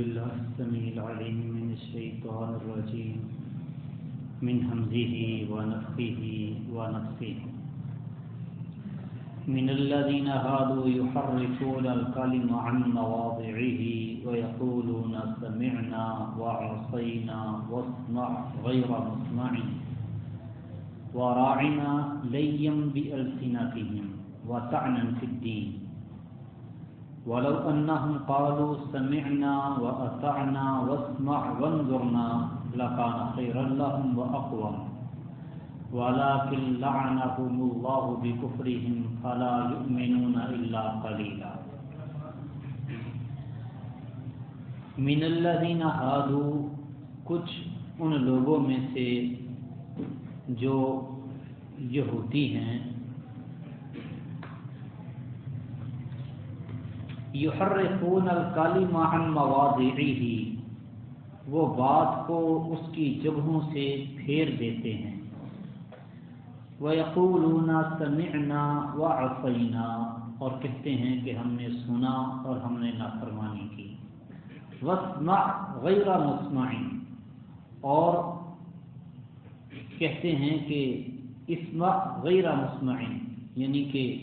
بالله السميع العليم من الشيطان الرجيم. من همزه ونفخه ونفخه. من الذين هادوا يحرفون الكلم عن مواضعه ويقولون سمعنا وعصينا واسمع غير مسمع. وراعنا ليا بألسنتهم وطعنا في الدين. ولو أنهم قالوا سمعنا وأطعنا واسمع وانظرنا لكان خيرا لهم وأقوم ولكن لعنهم الله بكفرهم فلا يؤمنون إلا قليلا. من الذين هادوا، کچھ ان لوگوں میں سے جو یہودی ہیں یحرفون الکلم عن مواضعه۔ وہ بات کو اس کی جگہوں سے پھیر دیتے ہیں۔ وَيَقُولُونَ سَمِعْنَا وَعَصَيْنَا۔ اور کہتے ہیں کہ ہم نے سنا اور ہم نے نافرمانی کی۔ وَاسْمَعْ غَيْرَ مُسْمَعٍ۔ اور کہتے ہیں کہ اسمع غیر مسمعین یعنی کہ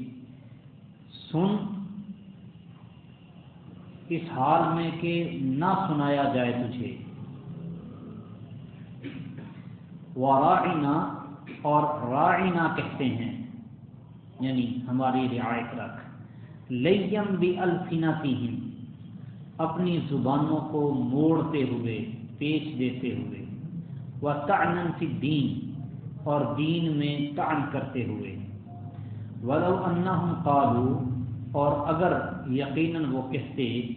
سن اس حال میں کہ نہ سنایا جائے تجھے۔ وراعنا اور راعنا کہتے ہیں یعنی ہماری رعایت رکھ۔ لیم بھی الفناتیم اپنی زبانوں کو موڑتے ہوئے پیش دیتے ہوئے۔ وہ تعین فی دین اور دین میں تعن کرتے ہوئے۔ ولو انہم قالو اور اگر یقیناً وہ کہتے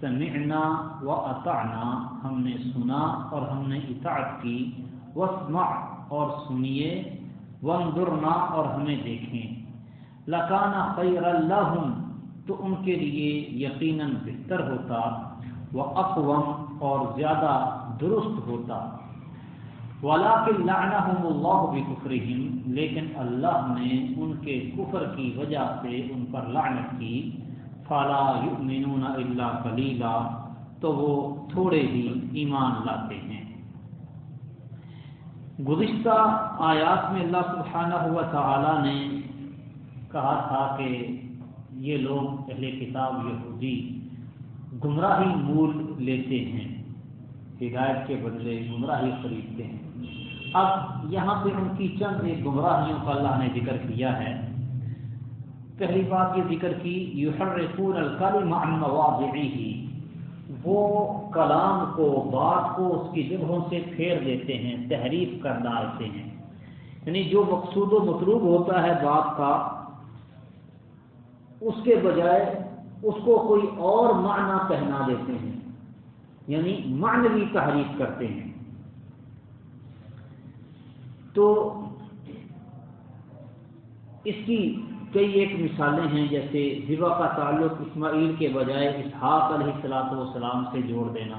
سمعنا و اطعنا ہم نے سنا اور ہم نے اطاعت کی، واسمع اور سنیے، وانظرنا اور ہمیں دیکھیں۔ لکانا خیر لہم، تو ان کے لیے یقیناً بہتر ہوتا وہ اقوام اور زیادہ درست ہوتا۔ ولاکن لعنہم اللہ بکفرہم لیکن اللہ نے ان کے کفر کی وجہ سے ان پر لعنت کی۔ فلا یؤمنون الا قلیلا تو وہ تھوڑے ہی ایمان لاتے ہیں۔ گزشتہ آیات میں اللہ سبحانہ ہوا تعالی نے کہا تھا کہ یہ لوگ اہل کتاب یہودی گمراہی مول لیتے ہیں، ہدایت کے بدلے گمراہی خریدتے ہیں۔ اب یہاں پہ ان کی چند ایک گمراہیوں کا اللہ نے ذکر کیا ہے۔ پہلی بات یہ ذکر کی، یحرفون الکلم عن مواضعه وہ کلام کو، بات کو اس کی جگہوں سے پھیر دیتے ہیں، تحریف کر ڈالتے ہیں۔ یعنی جو مقصود و مطلوب ہوتا ہے بات کا، اس کے بجائے اس کو کوئی اور معنی پہنا دیتے ہیں۔ یعنی معنوی تحریف کرتے ہیں۔ تو اس کی کئی ایک مثالیں ہیں، جیسے ذبح کا تعلق اسماعیل کے بجائے اسحاق علیہ السلاۃ والسلام سے جوڑ دینا۔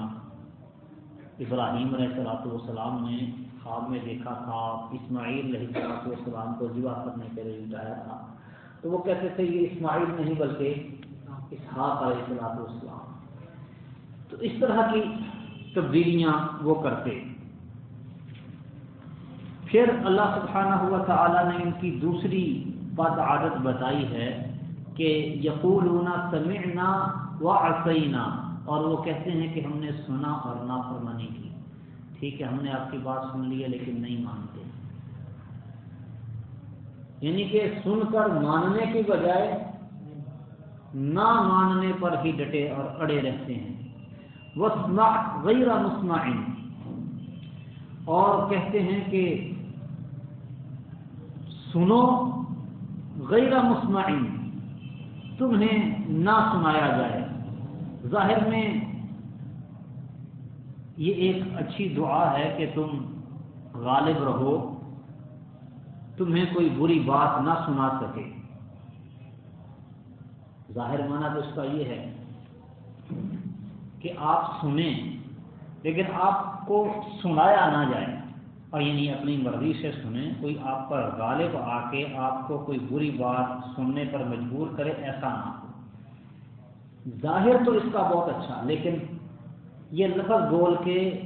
ابراہیم علیہ السلاۃ والسلام نے خواب میں دیکھا تھا، اسماعیل علیہ السلاۃ والسلام کو ذبح کرنے کے لیے اٹھایا تھا۔ تو وہ کہتے تھے، یہ اسماعیل نہیں بلکہ اسحاق علیہ السلاۃ والسلام۔ تو اس طرح کی تبدیلیاں وہ کرتے۔ پھر اللہ سبحانہ ہوا تعالیٰ نے ان کی دوسری بد عادت بتائی ہے کہ یقولون سمعنا و عصینا اور وہ کہتے ہیں کہ ہم نے سنا اور نافرمانی کی۔ ٹھیک ہے، ہم نے آپ کی بات سن لی ہے لیکن نہیں مانتے۔ یعنی کہ سن کر ماننے کی بجائے نہ ماننے پر ہی ڈٹے اور اڑے رہتے ہیں۔ وسمع غیر مسمعین، اور کہتے ہیں کہ سنو، غیر مسمعین، تمہیں نہ سنایا جائے۔ ظاہر میں یہ ایک اچھی دعا ہے کہ تم غالب رہو، تمہیں کوئی بری بات نہ سنا سکے۔ ظاہر مانا تو اس کا یہ ہے کہ آپ سنیں، لیکن آپ کو سنایا نہ جائے۔ اور یعنی اپنی مرضی سے سنیں، کوئی آپ پر غالب آ کے آپ کو کوئی بری بات سننے پر مجبور کرے، ایسا نہ ہو۔ ظاہر تو اس کا بہت اچھا لیکن یہ لفظ بول کے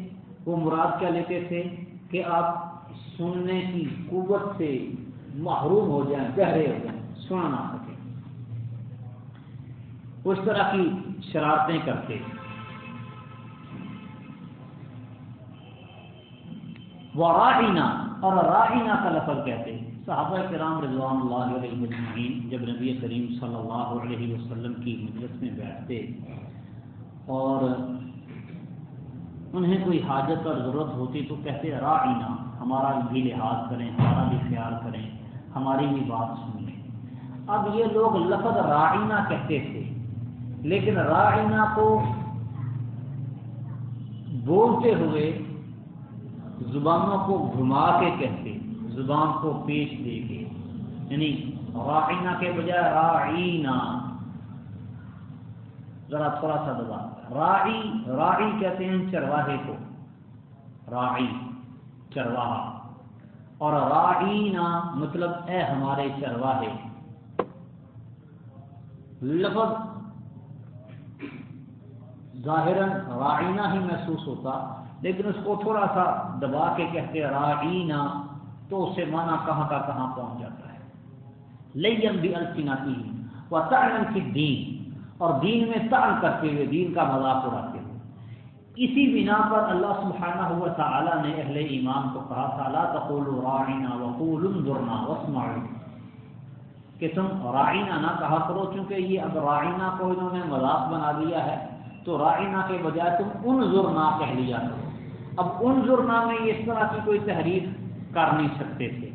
وہ مراد کیا لیتے تھے؟ کہ آپ سننے کی قوت سے محروم ہو جائیں گہرے ہو جائیں، سنا نہ سکیں۔ اس طرح کی شرارتیں کرتے۔ وہ اور رائنا کا لفظ کہتے صحابہ کرام رضوان اللہ علیہ مجمعین جب نبی کریم صلی اللہ علیہ وسلم کی مجلس میں بیٹھتے اور انہیں کوئی حاجت اور ضرورت ہوتی تو کہتے رائنا ہمارا بھی لحاظ کریں، ہمارا بھی خیال کریں، ہماری بھی بات سنیں۔ اب یہ لوگ لفظ رائنا کہتے تھے، لیکن رائنا کو بولتے ہوئے زبانوں کو گھما کے کہتے، زبان کو پیش دے کے یعنی رائنا کے بجائے رائنا ذرا تھوڑا سا دبا رائی رائی کہتے ہیں چرواہے کو۔ رائی چرواہا۔ اور رائنا مطلب اے ہمارے چرواہے۔ لفظ ظاہر رائنا ہی محسوس ہوتا۔ لیکن اس کو تھوڑا سا دبا کے کہتے رائنا تو اس سے مانا کہاں کا کہاں پہنچ جاتا ہے۔ لیم بھی الفیناتی وہ تعلم کی دین اور دین میں تعل کرتے ہوئے، دین کا مذاق اڑاتے ہوئے۔ اسی بنا پر اللہ سبحانہ ہوا تعالیٰ نے اہل ایمان کو کہا تھا، لا تقول رائنا وقول انظرنا واسمعوا۔ کہ تم رائنا نہ کہا کرو، چونکہ یہ اب رائنا کو انہوں نے مذاق بنا دیا ہے، تو رائنا کے بجائے تم انظرنا کہہ لیا کرو۔ اب انظرنا میں اس طرح کی کوئی تحریر کر نہیں سکتے تھے۔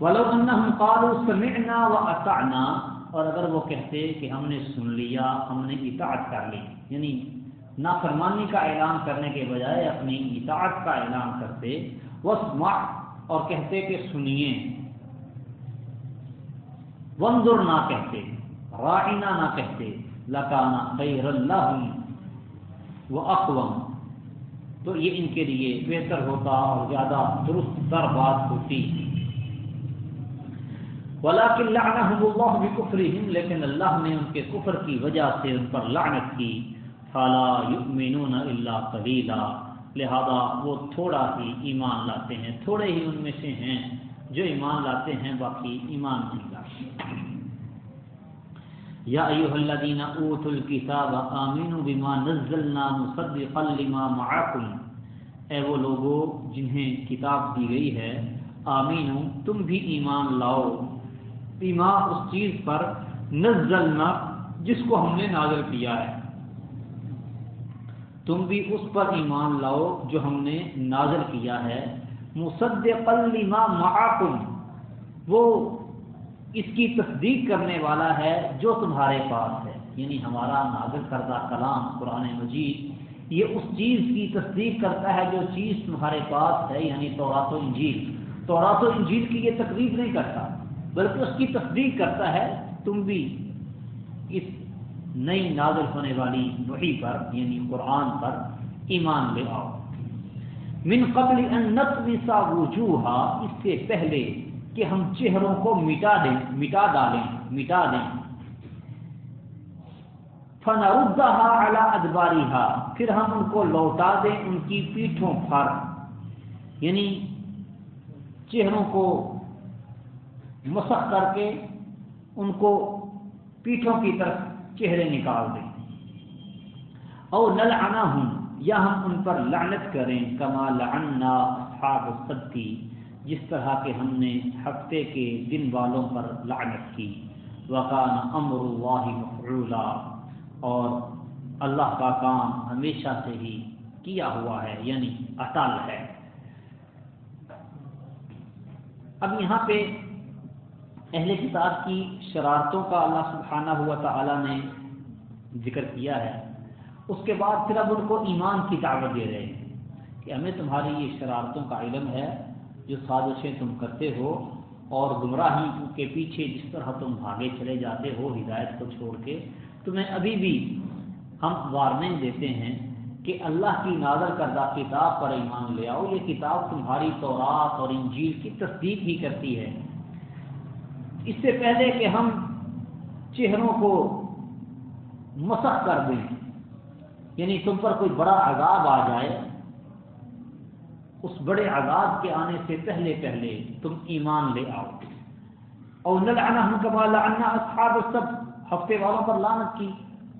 ولو انہم قالوا سمعنا واطعنا اور اگر وہ کہتے کہ ہم نے سن لیا، ہم نے اطاعت کر لی یعنی نافرمانی کا اعلان کرنے کے بجائے اپنی اطاعت کا اعلان کرتے، واسمع، اور کہتے کہ سنیے۔ وانظر نہ کہتے رائنا نہ کہتے لکانا خیر اللہ و اقوام تو یہ ان کے لیے بہتر ہوتا اور زیادہ درست تر بات ہوتی۔ ولاکن لعنہم اللہ بکفرہم لیکن اللہ نے ان کے کفر کی وجہ سے ان پر لعنت کی۔ فلا یؤمنون الا قلیلا لہذا وہ تھوڑا ہی ایمان لاتے ہیں، تھوڑے ہی ان میں سے ہیں۔ جو ایمان لاتے ہیں، باقی ایمان نہیں لاتے۔ یا ایها الذین اوتوا الكتاب آمنوا بما نزلنا مصدقا لما معكم اے وہ لوگوں جنہیں کتاب دی گئی ہے، آمینو، تم بھی ایمان لاؤ۔ بیما اس چیز پر نزلنا، جس کو ہم نے نازل کیا ہے۔ تم بھی اس پر ایمان لاؤ جو ہم نے نازل کیا ہے۔ مصدقا لما معكم وہ اس کی تصدیق کرنے والا ہے جو تمہارے پاس ہے۔ یعنی ہمارا نازل کردہ کلام قرآن مجید، یہ اس چیز کی تصدیق کرتا ہے جو چیز تمہارے پاس ہے یعنی تورات و انجیل۔ تورات و انجیل کی یہ تقریب نہیں کرتا، بلکہ اس کی تصدیق کرتا ہے تم بھی اس نئی نازل ہونے والی وحی پر یعنی قرآن پر ایمان لے آؤ۔ من قبل ان نطمسا وجوہا، اس سے پہلے کہ ہم چہروں کو مٹا دیں، مٹا ڈالیں، مٹا دیں۔ فنردها على ادبارها پھر ہم ان کو لوٹا دیں ان کی پیٹھوں پر۔ یعنی چہروں کو مسخ کر کے ان کو پیٹھوں کی طرف چہرے نکال دیں۔ او نلعنا ہوں یا ہم ان پر لعنت کریں، کما لعنا اصحاب الصدقی جس طرح کہ ہم نے ہفتے کے دن والوں پر لعنت کی۔ وقان امر اللہ مفعولا۔ اور اللہ کا کام ہمیشہ سے ہی کیا ہوا ہے یعنی اٹل ہے۔ اب یہاں پہ اہل کتاب کی شرارتوں کا اللہ سبحانہ ہوا تعالیٰ نے ذکر کیا ہے۔ اس کے بعد پھر اب ان کو ایمان کی دعوت دے رہے ہیں کہ ہمیں تمہاری یہ شرارتوں کا علم ہے۔ جو سازشیں تم کرتے ہو اور گمراہی کے پیچھے جس طرح تم بھاگے چلے جاتے ہو ہدایت کو چھوڑ کے، تمہیں ابھی بھی ہم وارننگ دیتے ہیں کہ اللہ کی نازل کردہ کتاب پر ایمان لے آؤ۔ یہ کتاب تمہاری تورات اور انجیل کی تصدیق ہی کرتی ہے۔ اس سے پہلے کہ ہم چہروں کو مسخ کر دیں یعنی تم پر کوئی بڑا عذاب آ جائے اس بڑے عذاب کے آنے سے پہلے پہلے تم ایمان لے آؤ۔ اور نلعنہم کما لعنا اصحاب السب ہفتے والوں پر لعنت کی۔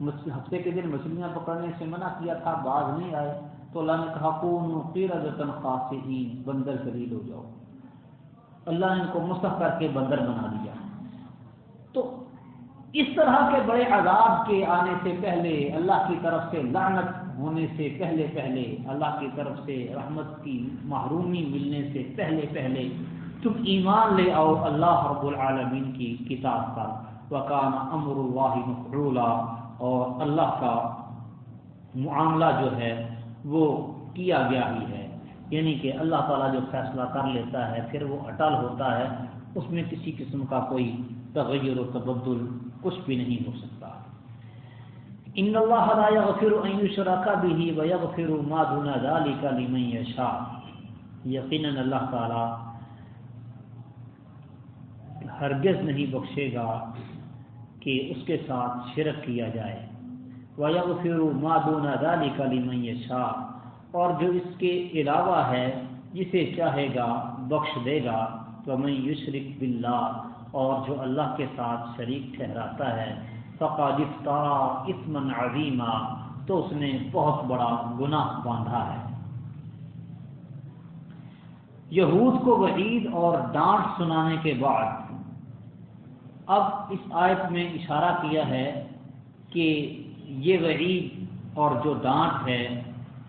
ہفتے کے دن مچھلیاں پکڑنے سے منع کیا تھا، باز نہیں آئے۔ تو اللہ نے کہا کون قیرضتن خاصین بندر ذلیل ہو جاؤ۔ اللہ نے ان کو مسخ کر کے بندر بنا دیا۔ تو اس طرح کے بڑے عذاب کے آنے سے پہلے اللہ کی طرف سے لعنت ہونے سے پہلے پہلے اللہ کی طرف سے رحمت کی محرومی ملنے سے پہلے پہلے تم ایمان لے آؤ اللہ رب العالمین کی کتاب پر۔ وکان امر اللہ مفعولا، اور اللہ کا معاملہ جو ہے وہ کیا گیا ہی ہے۔ یعنی کہ اللہ تعالیٰ جو فیصلہ کر لیتا ہے، پھر وہ اٹل ہوتا ہے۔ اس میں کسی قسم کا کوئی تغیر و تبدل کچھ بھی نہیں ہو سکتا۔ ان اللہ لا یغفر ان یشرک به ویغفر ما دون ذلك لمن یشاء یقینا اللہ تعالی ہرگز نہیں بخشے گا کہ اس کے ساتھ شرک کیا جائے. ویغفر ما دون ذلك لمن یشاء اور جو اس کے علاوہ ہے، جسے چاہے گا، بخش دے گا. تو میں یشرک باللہ اور جو اللہ کے ساتھ شریک ٹھہراتا ہے فقاد اسمن عظیمہ تو اس نے بہت بڑا گناہ باندھا ہے۔ یہود کو وعید اور ڈانٹ سنانے کے بعد اب اس آیت میں اشارہ کیا ہے کہ یہ وعید اور جو ڈانٹ ہے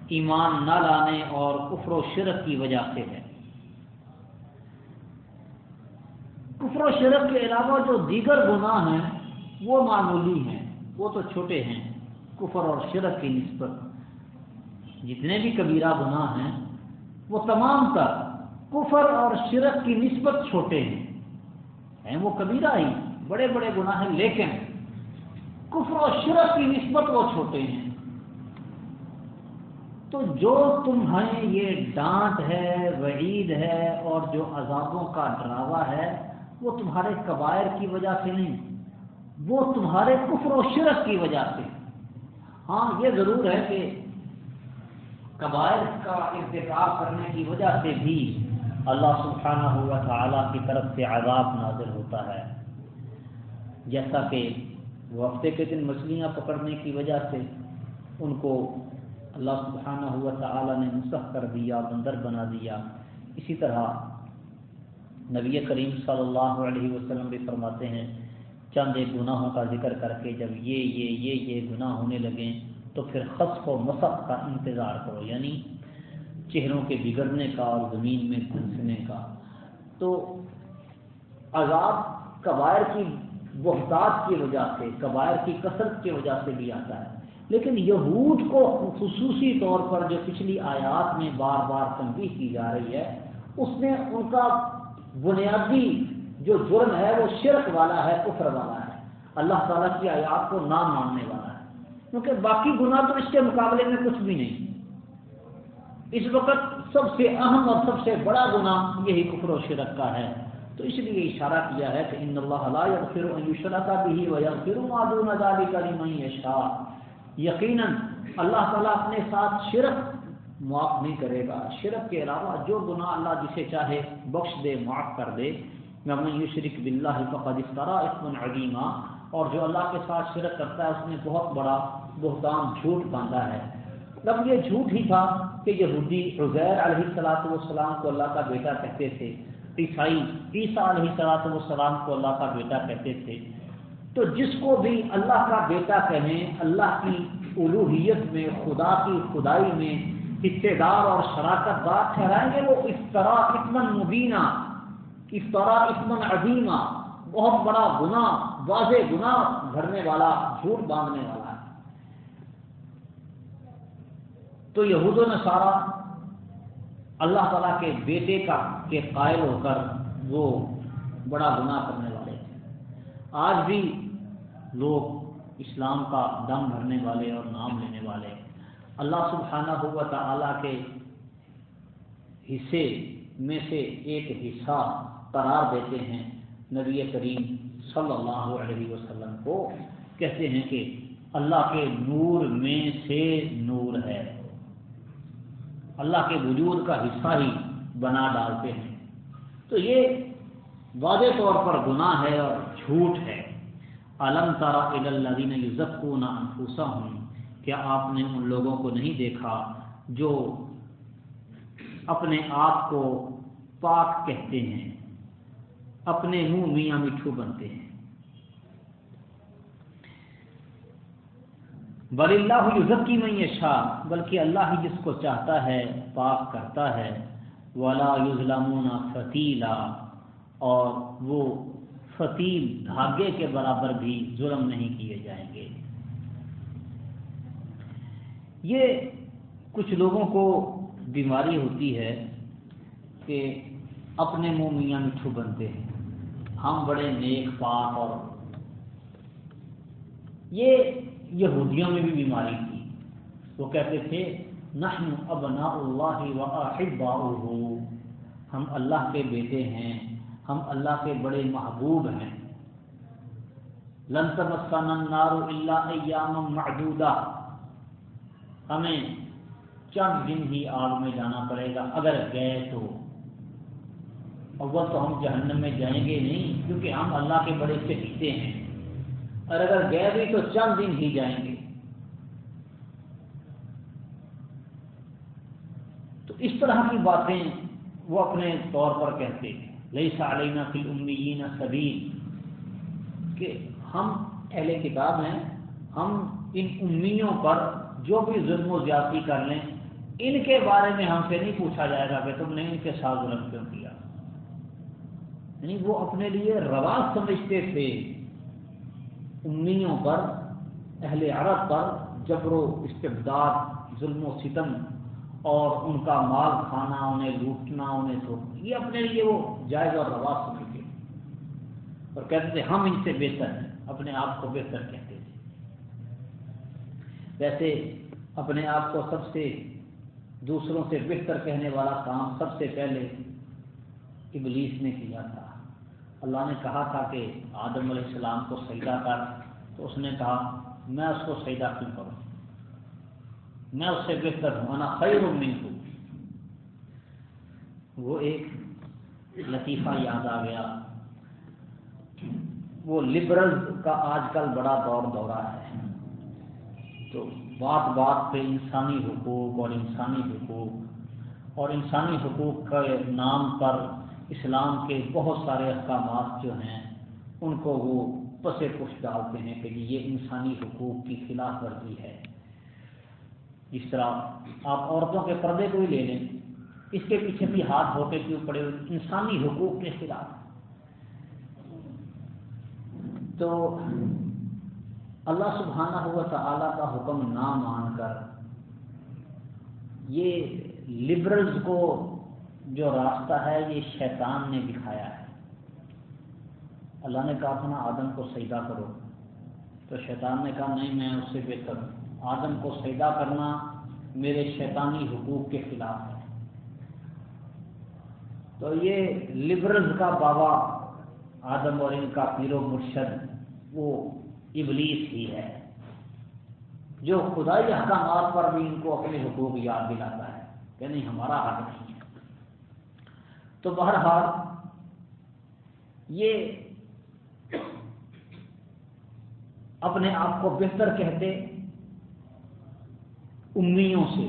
ایمان نہ لانے اور کفر و شرک کی وجہ سے ہے۔ کفر و شرک کے علاوہ جو دیگر گناہ ہیں وہ معمولی ہیں، وہ تو چھوٹے ہیں، کفر اور شرک کی نسبت۔ جتنے بھی کبیرہ گناہ ہیں، وہ تمام تر کفر اور شرک کی نسبت چھوٹے ہیں۔ ہیں وہ کبیرہ ہی، بڑے بڑے گناہ ہیں، لیکن کفر و شرک کی نسبت وہ چھوٹے ہیں۔ تو جو تمہیں یہ ڈانٹ ہے، وعید ہے اور جو عذابوں کا ڈراوا ہے، وہ تمہارے قبائر کی وجہ سے نہیں۔ وہ تمہارے کفر و شرک کی وجہ سے۔ ہاں یہ ضرور ہے کہ قبائر کا انتخاب کرنے کی وجہ سے بھی اللہ سبحانہ ہوا تعالیٰ کی طرف سے عذاب نازل ہوتا ہے۔ جیسا کہ وہ ہفتے کے دن مچھلیاں پکڑنے کی وجہ سے ان کو اللہ سبحانہ ہوا تعالیٰ نے مسخ کر دیا، بندر بنا دیا۔ اسی طرح نبی کریم صلی اللہ علیہ وسلم بھی فرماتے ہیں چند ایک گناہوں کا ذکر کر کے جب یہ یہ یہ یہ گناہ ہونے لگیں تو پھر خصف و مسق کا انتظار کرو یعنی چہروں کے بگڑنے کا اور زمین میں گھنسنے کا۔ تو عذاب قبائر کی بحتاط کی وجہ سے قبائر کی کثرت کی وجہ سے بھی آتا ہے۔ لیکن یہود کو خصوصی طور پر جو پچھلی آیات میں بار بار تنقید کی جا رہی ہے، اس میں ان کا بنیادی جو جرم ہے وہ شرک والا ہے، کفر والا ہے۔ اللہ تعالیٰ کی آیات کو نہ ماننے والا ہے۔ کیونکہ باقی گناہ تو اس کے مقابلے میں کچھ بھی نہیں۔ اس وقت سب سے اہم اور سب سے بڑا گناہ یہی کفر و شرک کا ہے۔ تو اس لیے اشارہ کیا ہے کہ ان اللہ لا یغفر ان یشرک به ویغفر ما دون ذلك لمن یشاء۔ یقیناً اللہ تعالیٰ اپنے ساتھ شرک معاف نہیں کرے گا۔ شرک کے علاوہ جو گناہ اللہ جسے چاہے بخش دے، معاف کر دے۔ میں یو شرک بلّہ فقد افطرا اسمن عظیمہ اور جو اللہ کے ساتھ شرک کرتا ہے، اس نے بہت بڑا بہتان جھوٹ باندھا ہے۔ تب یہ جھوٹ ہی تھا کہ یہودی عزیر علیہ السلاۃ والسلام کو اللہ کا بیٹا کہتے تھے۔ عیسائی عیسیٰ علیہ السلاۃ والسلام کو اللہ کا بیٹا کہتے تھے۔ تو جس کو بھی اللہ کا بیٹا کہیں، اللہ کی الوحیت میں، خدا کی خدائی میں حصے دار اور شراکت دار ٹھہرائیں گے، وہ اس طرح اطمن مبینہ اس طرح اطمن عظیمہ، بہت بڑا گناہ، واضح گناہ بھرنے والا، جھوٹ باندھنے والا۔ ہے تو یہود و نصارہ اللہ تعالیٰ کے بیٹے کا کے قائل ہو کر وہ بڑا گناہ کرنے والے تھے۔ آج بھی لوگ اسلام کا دم بھرنے والے اور نام لینے والے۔ اللہ سبحانہ ہوا تعالیٰ کے حصے میں سے ایک حصہ قرار دیتے ہیں نبی کریم صلی اللہ علیہ وسلم کو، کہتے ہیں کہ اللہ کے نور میں سے نور ہے۔ اللہ کے وجود کا حصہ ہی بنا ڈالتے ہیں۔ تو یہ واضح طور پر گناہ ہے اور جھوٹ ہے۔ علم تارا الدین یوزف کو نہ انفوسا ہوں کیا آپ نے ان لوگوں کو نہیں دیکھا جو اپنے آپ کو پاک کہتے ہیں؟ اپنے منہ میاں مٹھو بنتے ہیں۔ بل اللہ یوزکی میں شاہ بلکہ اللہ ہی جس کو چاہتا ہے، پاک کرتا ہے۔ ولا یوزلام فتیلا اور وہ فتیل دھاگے کے برابر بھی ظلم نہیں کیے جائیں گے۔ یہ کچھ لوگوں کو بیماری ہوتی ہے کہ اپنے منہ میاں مٹھو بنتے ہیں۔ ہم بڑے نیک پاک اور یہ یہودیوں میں بھی بیماری تھی۔ وہ کہتے تھے، نحن ابنا اللہ و ہم اللہ کے بیٹے ہیں، ہم اللہ کے بڑے محبوب ہیں۔ لن تمسنا النار الا ایام معدودہ۔ ہمیں چند دن ہی آگ میں جانا پڑے گا، اگر گئے تو۔ اول تو ہم جہنم میں جائیں گے نہیں، کیونکہ ہم اللہ کے بڑے چہیتے ہیں۔ اور اگر گئے بھی تو چند دن ہی جائیں گے۔ تو اس طرح کی باتیں وہ اپنے طور پر کہتے ہیں۔ لئی سالینہ فل امیین سبیر کہ ہم اہل کتاب ہیں، ہم ان امیوں پر جو بھی ظلم و زیادتی کر لیں، ان کے بارے میں ہم سے نہیں پوچھا جائے گا کہ تم نے ان کے ساتھ ظلم کیوں کیا۔ یعنی وہ اپنے لیے رواج سمجھتے تھے۔ امیوں پر، اہل عرب پر جبر و استبداد، ظلم و ستم اور ان کا مال کھانا، انہیں لوٹنا، انہیں تو یہ اپنے لیے وہ جائز اور رواج سمجھتے اور کہتے تھے، ہم ان سے بہتر ہیں، اپنے آپ کو بہتر کہتے تھے۔ ویسے اپنے آپ کو سب سے، دوسروں سے بہتر کہنے والا کام سب سے پہلے ابلیس نے کیا تھا۔ اللہ نے کہا تھا کہ آدم علیہ السلام کو سجدہ کر، تو اس نے کہا، میں اس کو سجدہ کیوں کروں؟ میں اس سے بہتر ہوں، انا خیر من ہوں وہ ایک لطیفہ یاد آ گیا۔ وہ لبرل کا آج کل بڑا دور دورہ ہے۔ تو بات بات پہ انسانی حقوق اور انسانی حقوق، اور انسانی حقوق کے نام پر اسلام کے بہت سارے احکامات جو ہیں، ان کو وہ پسے پش ڈالتے ہیں کہ یہ انسانی حقوق کی خلاف ورزی ہے۔ جس طرح آپ عورتوں کے پردے کو ہی لے لیں، اس کے پیچھے بھی ہاتھ دھوتے کیوں پڑے؟ انسانی حقوق کے خلاف۔ تو اللہ سبحانہ ہوا تعالیٰ کا حکم نہ مان کر یہ لبرلز کو جو راستہ ہے یہ شیطان نے دکھایا ہے۔ اللہ نے کہا تھا نا، آدم کو سیدا کرو۔ تو شیطان نے کہا، نہیں، میں اس سے بہتر ہوں۔ آدم کو سیدا کرنا میرے شیطانی حقوق کے خلاف ہے۔ تو یہ لبرلز کا بابا آدم اور ان کا پیر و مرشد، وہ ابلیس ہی ہے۔ جو خدائی احکامات پر بھی ان کو اپنے حقوق یاد دلاتا ہے، کہ نہیں، ہمارا حق نہیں۔ ہے تو بہرحال یہ اپنے آپ کو بہتر کہتے امیوں سے۔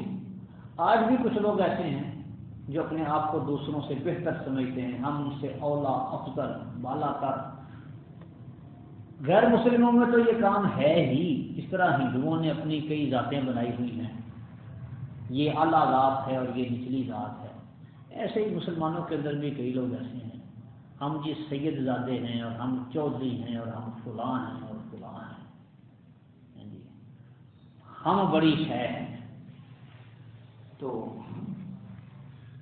آج بھی کچھ لوگ ایسے ہیں جو اپنے آپ کو دوسروں سے بہتر سمجھتے ہیں۔ ہم ان سے اولا، افضل بالا تر غیر مسلموں میں تو یہ کام ہے ہی۔ اس طرح ہندوؤں نے اپنی کئی ذاتیں بنائی ہوئی ہیں۔ یہ اعلیٰ ذات ہے اور یہ نچلی ذات ہے۔ ایسے ہی مسلمانوں کے اندر بھی کئی لوگ ایسے ہیں۔ ہم جی سید زادے ہیں اور ہم چودھری ہیں اور ہم فلاں ہیں اور فلاں ہیں۔ ہاں جی۔ ہم بڑی شہ ہیں۔ تو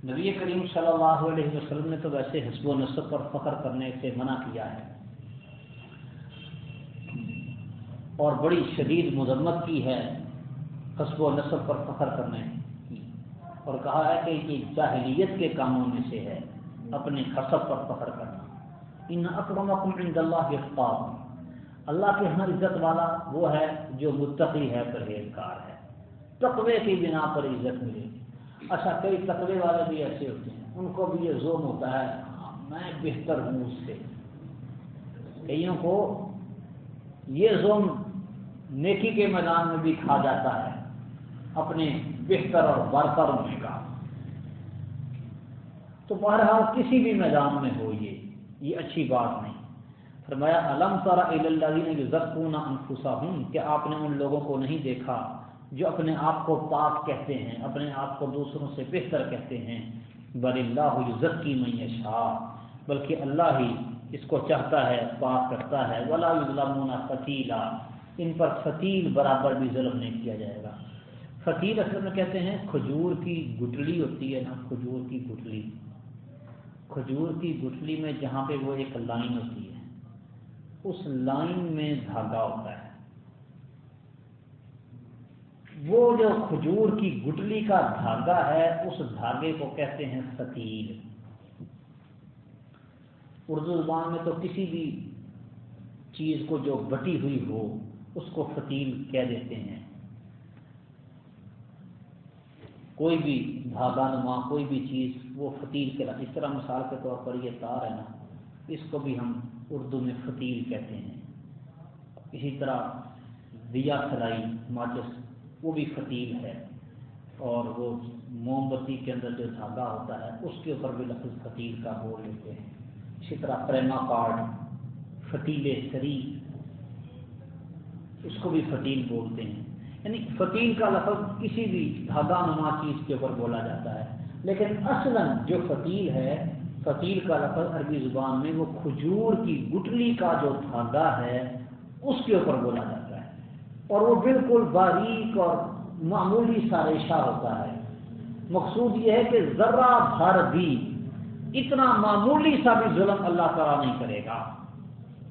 نبی کریم صلی اللہ علیہ وسلم نے تو ویسے حسب و نصب پر فخر کرنے سے منع کیا ہے۔ اور بڑی شدید مذمت کی ہے حسب و نصب پر فخر کرنے۔ اور کہا ہے کہ یہ جاہلیت کے کاموں میں سے ہے، اپنے حسب پر فخر کرنا۔ ان عند اللہ اخباب اللہ کے ہاں عزت والا وہ ہے جو متقی ہے، پرہیزگار ہے۔ تقوی کی بنا پر عزت ملے گی۔ اچھا کئی تقوی والے بھی ایسے ہوتے ہیں۔ ان کو بھی یہ زوم ہوتا ہے۔ ہاں، میں بہتر ہوں اس سے۔ کئیوں کو یہ زوم نیکی کے میدان میں بھی کھا جاتا ہے۔ اپنے بہتر اور برتر ہونے کا تو بہرحال کسی بھی میدان میں ہو یہ یہ اچھی بات نہیں۔ فرمایا علم سارا اللہ انفسا ہوں کہ آپ نے ان لوگوں کو نہیں دیکھا جو اپنے آپ کو پاک کہتے ہیں، اپنے آپ کو دوسروں سے بہتر کہتے ہیں۔ بل اللہ ذکی میں شاہ بلکہ اللہ ہی اس کو چاہتا ہے، پاک کرتا ہے۔ ولا ظلم فتیلا، ان پر فتیل برابر بھی ظلم نہیں کیا جائے گا۔ فتیل اصل میں کہتے ہیں کھجور کی گٹلی ہوتی ہے نا، کھجور کی گٹلی۔ کھجور کی گٹلی میں جہاں پہ وہ ایک لائن ہوتی ہے، اس لائن میں دھاگا ہوتا ہے۔ وہ جو کھجور کی گٹلی کا دھاگا ہے، اس دھاگے کو کہتے ہیں فتیل اردو زبان میں تو کسی بھی چیز کو جو بٹی ہوئی ہو، اس کو فتیل کہہ دیتے ہیں۔ کوئی بھی دھاگا نما، کوئی بھی چیز، وہ فتیل کے اس طرح مثال کے طور پر یہ تار ہے نا، اس کو بھی ہم اردو میں فتیل کہتے ہیں۔ اسی طرح دیا سلائی ماچس وہ بھی فتیل ہے۔ اور وہ موم بتی کے اندر جو دھاگا ہوتا ہے، اس کے اوپر بھی لفظ فتیل کا بول لیتے ہیں۔ اسی طرح پریما کارڈ فتیل سری، اس کو بھی فتیل بولتے ہیں۔ یعنی فتیل کا لفظ کسی بھی دھاگا نما چیز کے اوپر بولا جاتا ہے۔ لیکن اصلا جو فتیل ہے فتیل کا لفظ عربی زبان میں وہ کھجور کی گٹلی کا جو دھاگا ہے، اس کے اوپر بولا جاتا ہے۔ اور وہ بالکل باریک اور معمولی سا ریشہ ہوتا ہے۔ مقصود یہ ہے کہ ذرا بھر بھی اتنا معمولی سا بھی ظلم اللہ تعالیٰ نہیں کرے گا۔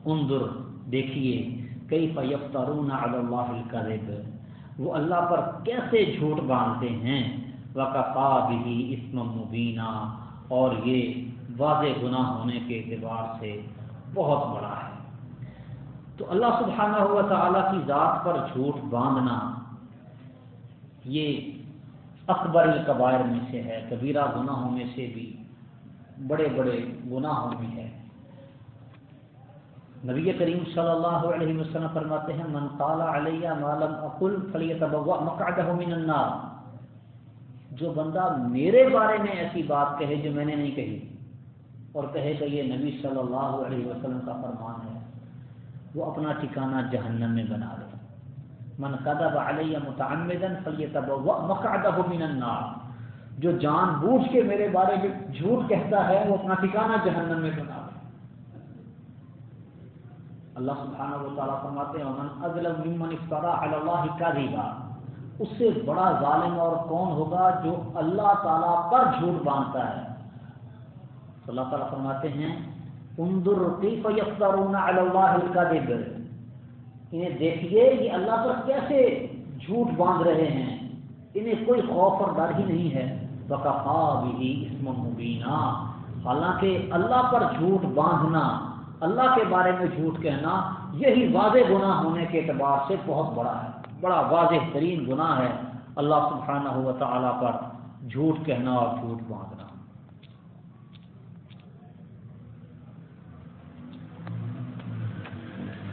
اندر دیکھیے کئی فیفترون علی اللہ الکذب۔ وہ اللہ پر کیسے جھوٹ باندھتے ہیں؟ وقفا بھی اسم مبینہ اور یہ واضح گناہ ہونے کے اعتبار سے بہت بڑا ہے۔ تو اللہ سبحانہ ہوا تعالیٰ کی ذات پر جھوٹ باندھنا یہ اکبر القبائر میں سے ہے، کبیرہ گناہوں میں سے بھی، بڑے بڑے گناہوں میں ہے۔ نبی کریم صلی اللہ علیہ وسلم فرماتے ہیں، من قال علیہ مالم اقل فلیتبوا مقعدہ من النار. جو بندہ میرے بارے میں ایسی بات کہے جو میں نے نہیں کہی، اور کہے کہ یہ نبی صلی اللہ علیہ وسلم کا فرمان ہے، وہ اپنا ٹھکانہ جہنم میں بنا لے من قدب علیہ متعمدا فلیتبوا مقعدہ من النار. جو جان بوجھ کے میرے بارے میں جھوٹ کہتا ہے، وہ اپنا ٹھکانہ جہنم میں بنا لے اللہ سبحانہ و تعالیٰ فرماتے ہیں من اظلم ممن افترا علی اللہ کذبا اس سے بڑا ظالم اور کون ہوگا جو اللہ تعالیٰ پر جھوٹ باندھتا ہے؟ تو اللہ تعالیٰ فرماتے ہیں، انظر کیف یفترون علی اللہ الکذب انہیں دیکھیے یہ اللہ پر کیسے جھوٹ باندھ رہے ہیں۔ انہیں کوئی خوف اور ڈر ہی نہیں ہے۔ وکفا بھی اسم مبینہ حالانکہ اللہ پر جھوٹ باندھنا اللہ کے بارے میں جھوٹ کہنا یہی واضح گناہ ہونے کے اعتبار سے بہت بڑا ہے۔ بڑا واضح ترین گناہ ہے اللہ سبحانہ ہوا تعالیٰ پر جھوٹ کہنا اور جھوٹ باندھنا۔